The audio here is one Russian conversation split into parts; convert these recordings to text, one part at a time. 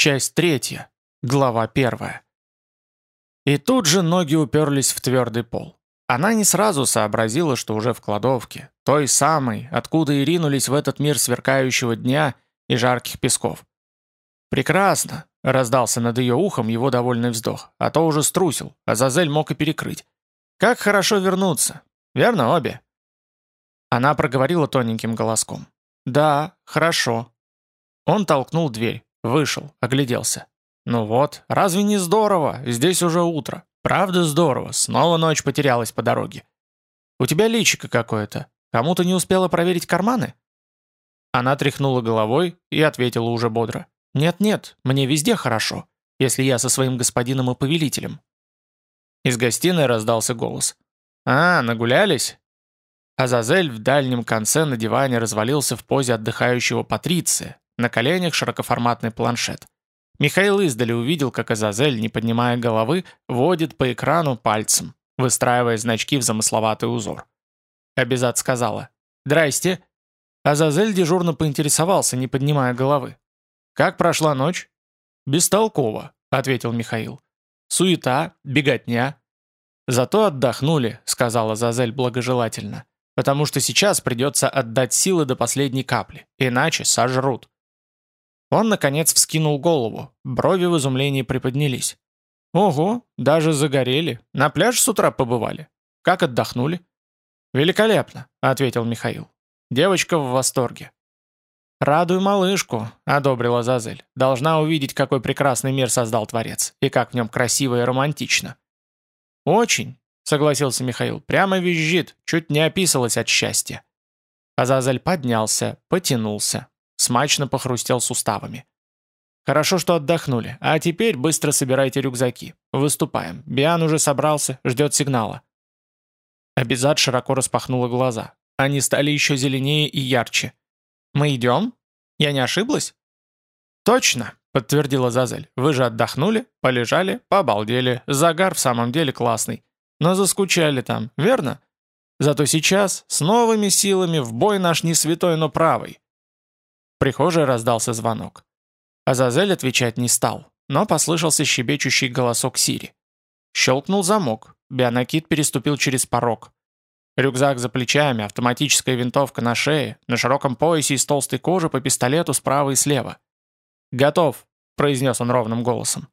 Часть третья. Глава первая. И тут же ноги уперлись в твердый пол. Она не сразу сообразила, что уже в кладовке, той самой, откуда и ринулись в этот мир сверкающего дня и жарких песков. «Прекрасно!» — раздался над ее ухом его довольный вздох, а то уже струсил, а Зазель мог и перекрыть. «Как хорошо вернуться! Верно, обе?» Она проговорила тоненьким голоском. «Да, хорошо». Он толкнул дверь, вышел, огляделся. «Ну вот, разве не здорово? Здесь уже утро. Правда здорово, снова ночь потерялась по дороге. У тебя личико какое-то. Кому-то не успела проверить карманы?» Она тряхнула головой и ответила уже бодро. «Нет-нет, мне везде хорошо, если я со своим господином и повелителем». Из гостиной раздался голос. «А, нагулялись?» Азазель в дальнем конце на диване развалился в позе отдыхающего Патриция, на коленях широкоформатный планшет. Михаил издали увидел, как Азазель, не поднимая головы, водит по экрану пальцем, выстраивая значки в замысловатый узор. Абизат сказала «Здрасте». Азазель дежурно поинтересовался, не поднимая головы. «Как прошла ночь?» «Бестолково», — ответил Михаил. «Суета, беготня». «Зато отдохнули», — сказала Зазель благожелательно, «потому что сейчас придется отдать силы до последней капли, иначе сожрут». Он, наконец, вскинул голову, брови в изумлении приподнялись. «Ого, даже загорели. На пляж с утра побывали. Как отдохнули?» «Великолепно», — ответил Михаил. «Девочка в восторге. «Радуй малышку», — одобрила Зазель. «Должна увидеть, какой прекрасный мир создал Творец, и как в нем красиво и романтично». «Очень», — согласился Михаил, — «прямо визжит, чуть не описалась от счастья». Азазель поднялся, потянулся, смачно похрустел суставами. «Хорошо, что отдохнули, а теперь быстро собирайте рюкзаки. Выступаем. Биан уже собрался, ждет сигнала». Абизад широко распахнула глаза. Они стали еще зеленее и ярче. «Мы идем? Я не ошиблась?» «Точно», — подтвердила Зазель. «Вы же отдохнули, полежали, побалдели. Загар в самом деле классный. Но заскучали там, верно? Зато сейчас с новыми силами в бой наш не святой, но правый». Прихожей раздался звонок. Азазель отвечать не стал, но послышался щебечущий голосок Сири. Щелкнул замок. Бионакит переступил через порог. Рюкзак за плечами, автоматическая винтовка на шее, на широком поясе из толстой кожи по пистолету справа и слева. «Готов», — произнес он ровным голосом.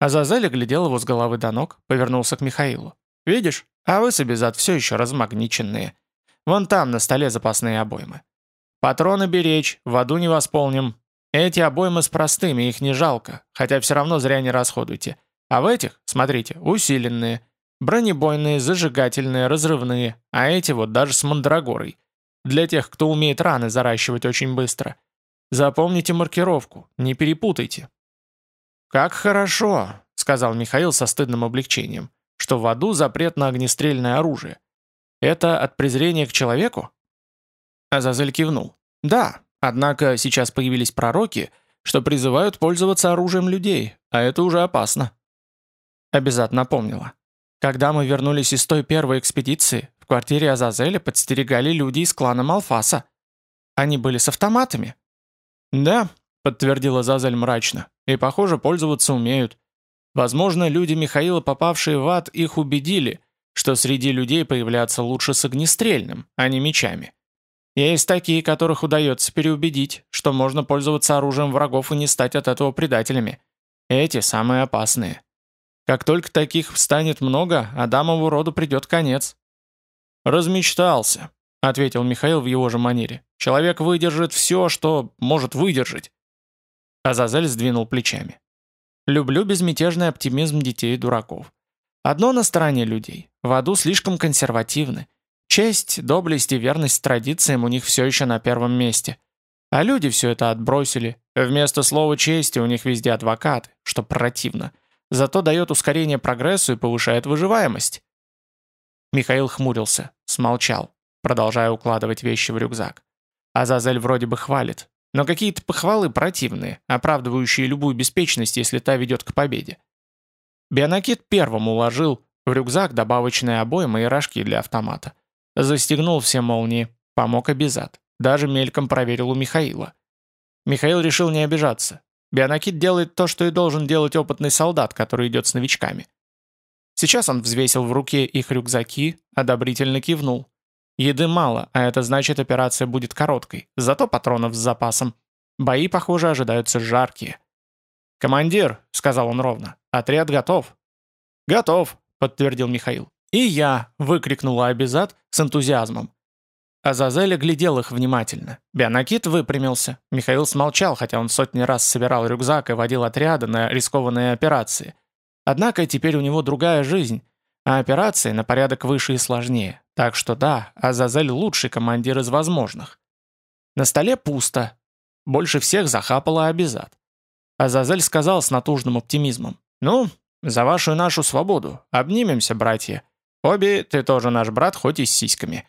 Азазель оглядел его с головы до ног, повернулся к Михаилу. «Видишь, а вы с все еще размагниченные. Вон там на столе запасные обоймы. Патроны беречь, в аду не восполним. Эти обоймы с простыми, их не жалко, хотя все равно зря не расходуйте. А в этих, смотрите, усиленные. Бронебойные, зажигательные, разрывные, а эти вот даже с мандрагорой. Для тех, кто умеет раны заращивать очень быстро. Запомните маркировку, не перепутайте. «Как хорошо», — сказал Михаил со стыдным облегчением, «что в аду запрет на огнестрельное оружие. Это от презрения к человеку?» Азазель кивнул. «Да, однако сейчас появились пророки, что призывают пользоваться оружием людей, а это уже опасно». Обязательно напомнила. Когда мы вернулись из той первой экспедиции, в квартире Азазеля подстерегали люди из клана Малфаса. Они были с автоматами. «Да», — подтвердила Азазель мрачно, — «и, похоже, пользоваться умеют. Возможно, люди Михаила, попавшие в ад, их убедили, что среди людей появляться лучше с огнестрельным, а не мечами. Есть такие, которых удается переубедить, что можно пользоваться оружием врагов и не стать от этого предателями. Эти самые опасные. Как только таких станет много, Адамову роду придет конец». «Размечтался», — ответил Михаил в его же манере. «Человек выдержит все, что может выдержать». Азазель сдвинул плечами. «Люблю безмятежный оптимизм детей и дураков. Одно на стороне людей. В аду слишком консервативны. Честь, доблесть и верность традициям у них все еще на первом месте. А люди все это отбросили. Вместо слова чести у них везде адвокаты, что противно зато дает ускорение прогрессу и повышает выживаемость. Михаил хмурился, смолчал, продолжая укладывать вещи в рюкзак. Азазель вроде бы хвалит, но какие-то похвалы противные, оправдывающие любую беспечность, если та ведет к победе. Бионакит первым уложил в рюкзак добавочные обоймы и рожки для автомата. Застегнул все молнии, помог обязат. Даже мельком проверил у Михаила. Михаил решил не обижаться. Бионакит делает то, что и должен делать опытный солдат, который идет с новичками. Сейчас он взвесил в руке их рюкзаки, одобрительно кивнул. Еды мало, а это значит операция будет короткой, зато патронов с запасом. Бои, похоже, ожидаются жаркие. «Командир», — сказал он ровно, — «отряд готов». «Готов», — подтвердил Михаил. «И я!» — выкрикнула Абизад с энтузиазмом. Азазель глядел их внимательно. Бионакит выпрямился. Михаил смолчал, хотя он сотни раз собирал рюкзак и водил отряды на рискованные операции. Однако теперь у него другая жизнь, а операции на порядок выше и сложнее. Так что да, Азазель лучший командир из возможных. На столе пусто. Больше всех захапала Абизад. Азазель сказал с натужным оптимизмом. «Ну, за вашу и нашу свободу. Обнимемся, братья. Обе, ты тоже наш брат, хоть и с сиськами».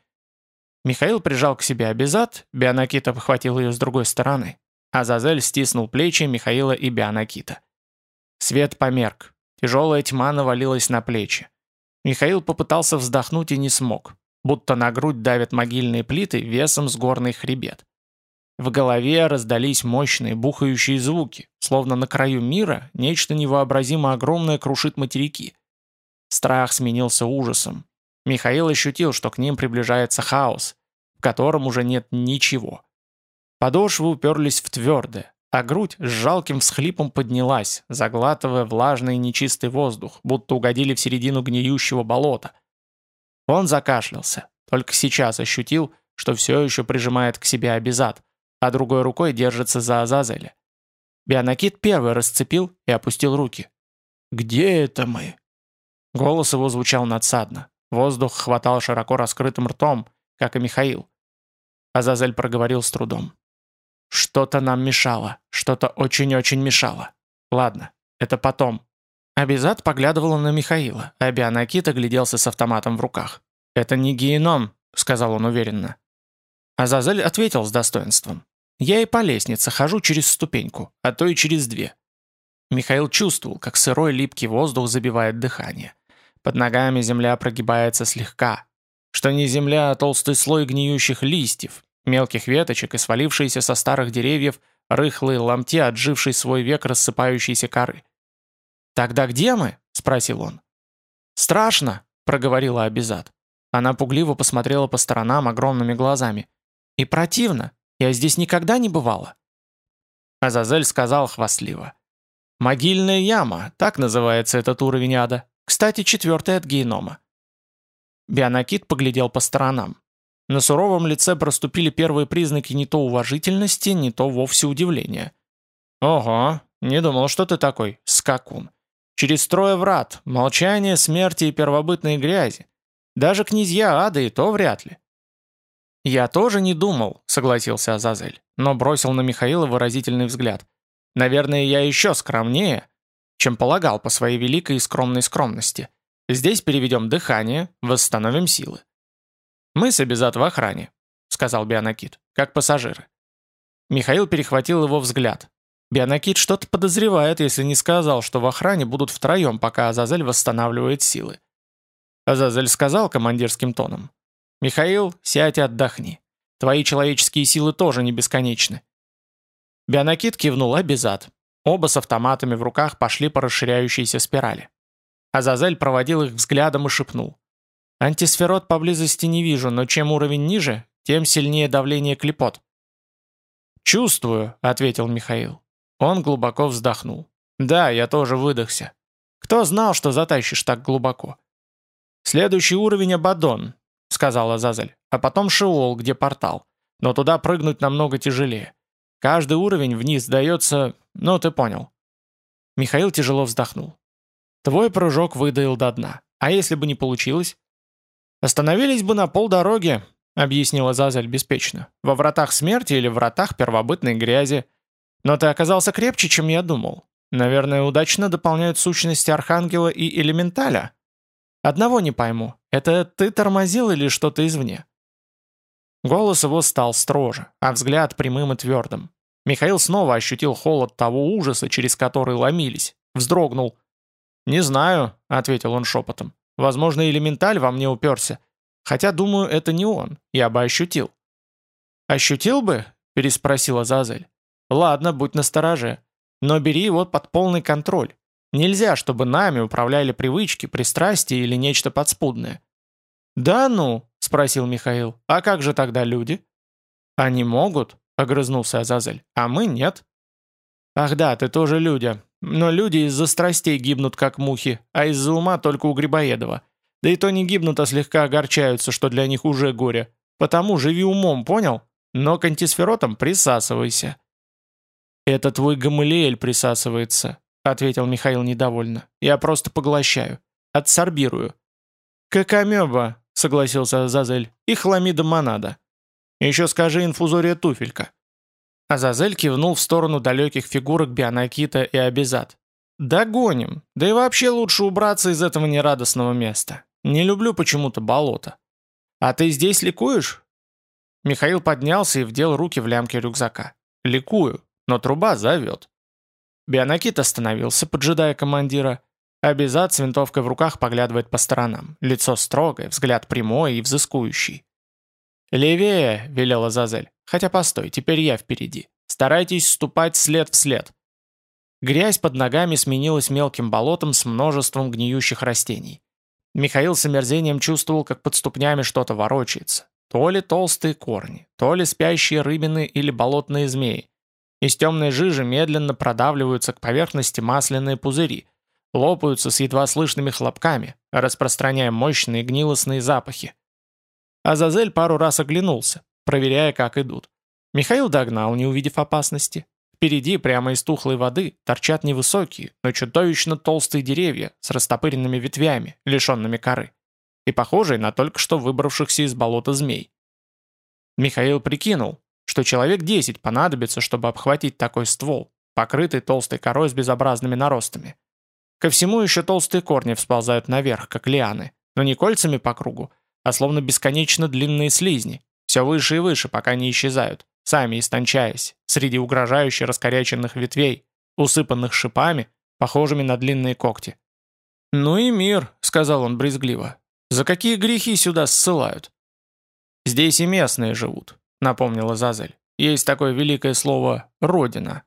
Михаил прижал к себе Абизад, Бионакита похватил ее с другой стороны. Азазель стиснул плечи Михаила и Бионакита. Свет померк. Тяжелая тьма навалилась на плечи. Михаил попытался вздохнуть и не смог, будто на грудь давят могильные плиты весом с горный хребет. В голове раздались мощные бухающие звуки, словно на краю мира нечто невообразимо огромное крушит материки. Страх сменился ужасом. Михаил ощутил, что к ним приближается хаос, в котором уже нет ничего. Подошвы уперлись в твердое, а грудь с жалким всхлипом поднялась, заглатывая влажный и нечистый воздух, будто угодили в середину гниющего болота. Он закашлялся, только сейчас ощутил, что все еще прижимает к себе Абизад, а другой рукой держится за Азазеля. Бионакит первый расцепил и опустил руки. «Где это мы?» Голос его звучал надсадно. Воздух хватал широко раскрытым ртом, как и Михаил. Азазель проговорил с трудом. Что-то нам мешало, что-то очень-очень мешало. Ладно, это потом. Абизад поглядывала на Михаила, а Бионакит огляделся с автоматом в руках. «Это не геном», — сказал он уверенно. Азазель ответил с достоинством. «Я и по лестнице хожу через ступеньку, а то и через две». Михаил чувствовал, как сырой липкий воздух забивает дыхание. Под ногами земля прогибается слегка. Что не земля, а толстый слой гниющих листьев, мелких веточек и свалившиеся со старых деревьев рыхлые ломти, отжившей свой век рассыпающейся коры. «Тогда где мы?» — спросил он. «Страшно», — проговорила Абизад. Она пугливо посмотрела по сторонам огромными глазами. «И противно. Я здесь никогда не бывала». Азазель сказал хвастливо. «Могильная яма, так называется этот уровень ада. Кстати, четвертый от генома». Бионакит поглядел по сторонам. На суровом лице проступили первые признаки не то уважительности, не то вовсе удивления. «Ого, не думал, что ты такой, скакун. Через трое врат, молчание, смерти и первобытной грязи. Даже князья ада и то вряд ли». «Я тоже не думал», — согласился Азазель, но бросил на Михаила выразительный взгляд. «Наверное, я еще скромнее, чем полагал по своей великой и скромной скромности. Здесь переведем дыхание, восстановим силы. «Мы с Абизат в охране», — сказал Бионакит, — «как пассажиры». Михаил перехватил его взгляд. Бионакит что-то подозревает, если не сказал, что в охране будут втроем, пока Азазель восстанавливает силы. Азазель сказал командирским тоном. «Михаил, сядь и отдохни. Твои человеческие силы тоже не бесконечны». Бионакит кивнул Абизат. Оба с автоматами в руках пошли по расширяющейся спирали. Азазель проводил их взглядом и шепнул. Антисферот поблизости не вижу, но чем уровень ниже, тем сильнее давление клепот. «Чувствую», — ответил Михаил. Он глубоко вздохнул. «Да, я тоже выдохся. Кто знал, что затащишь так глубоко?» «Следующий уровень Абадон», — сказал Азазель, «а потом Шиол, где портал. Но туда прыгнуть намного тяжелее. Каждый уровень вниз дается... Ну, ты понял». Михаил тяжело вздохнул. «Твой прыжок выдаил до дна. А если бы не получилось?» «Остановились бы на полдороги», — объяснила Зазель беспечно. «Во вратах смерти или вратах первобытной грязи. Но ты оказался крепче, чем я думал. Наверное, удачно дополняют сущности Архангела и Элементаля. Одного не пойму, это ты тормозил или что-то извне?» Голос его стал строже, а взгляд прямым и твердым. Михаил снова ощутил холод того ужаса, через который ломились. Вздрогнул. «Не знаю», — ответил он шепотом. Возможно, элементаль во мне уперся. Хотя, думаю, это не он. Я бы ощутил». «Ощутил бы?» – переспросила Зазель. «Ладно, будь настороже. Но бери его под полный контроль. Нельзя, чтобы нами управляли привычки, пристрастия или нечто подспудное. «Да ну?» – спросил Михаил. «А как же тогда люди?» «Они могут», – огрызнулся Азазель, – «а мы нет». «Ах да, ты тоже люди. Но люди из-за страстей гибнут, как мухи, а из-за ума только у Грибоедова. Да и то не гибнут, а слегка огорчаются, что для них уже горе. Потому живи умом, понял? Но к антисферотам присасывайся». «Это твой Гамалиэль присасывается», — ответил Михаил недовольно. «Я просто поглощаю. Отсорбирую». «Как амеба», — согласился Азазель, — «и хламида монада». «Еще скажи инфузория туфелька». Азазель кивнул в сторону далеких фигурок Бионакита и Абизад. «Догоним. Да и вообще лучше убраться из этого нерадостного места. Не люблю почему-то болото. А ты здесь ликуешь?» Михаил поднялся и вдел руки в лямки рюкзака. «Ликую, но труба зовет». Бионакит остановился, поджидая командира. Абизад с винтовкой в руках поглядывает по сторонам. Лицо строгое, взгляд прямой и взыскующий. «Левее!» — велела Зазель. «Хотя постой, теперь я впереди. Старайтесь ступать след в след». Грязь под ногами сменилась мелким болотом с множеством гниющих растений. Михаил с омерзением чувствовал, как под ступнями что-то ворочается. То ли толстые корни, то ли спящие рыбины или болотные змеи. Из темной жижи медленно продавливаются к поверхности масляные пузыри, лопаются с едва слышными хлопками, распространяя мощные гнилостные запахи. Азазель пару раз оглянулся, проверяя, как идут. Михаил догнал, не увидев опасности. Впереди, прямо из тухлой воды, торчат невысокие, но чудовищно толстые деревья с растопыренными ветвями, лишенными коры, и похожие на только что выбравшихся из болота змей. Михаил прикинул, что человек 10 понадобится, чтобы обхватить такой ствол, покрытый толстой корой с безобразными наростами. Ко всему еще толстые корни всползают наверх, как лианы, но не кольцами по кругу, а словно бесконечно длинные слизни, все выше и выше, пока не исчезают, сами истончаясь, среди угрожающе раскоряченных ветвей, усыпанных шипами, похожими на длинные когти. «Ну и мир», — сказал он брезгливо. «За какие грехи сюда ссылают?» «Здесь и местные живут», — напомнила Зазель. «Есть такое великое слово «родина».